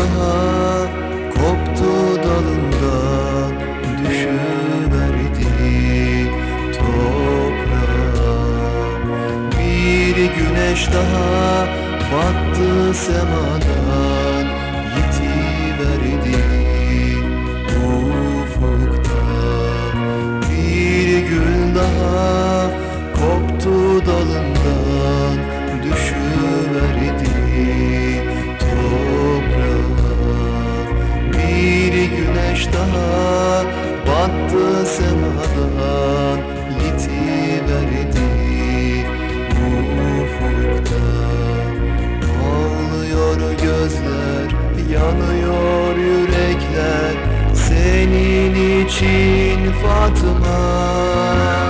daha koptu dalından düşüverdi toprağa. Bir güneş daha battı semada. İçin Fatma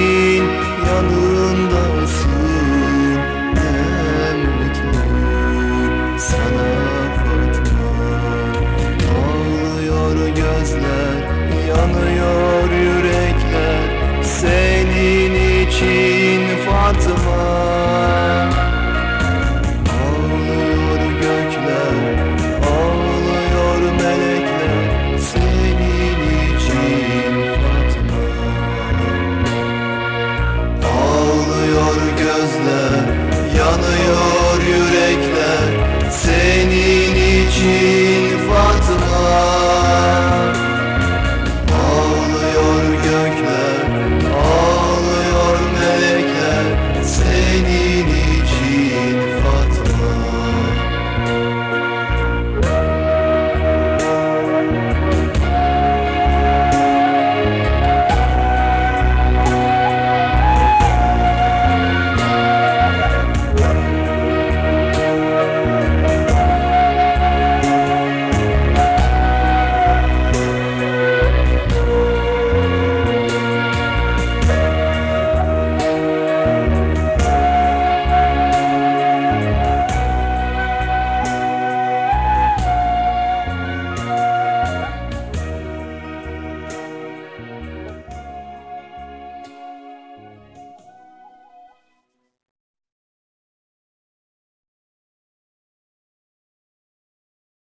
yanıyor yürekler senin için.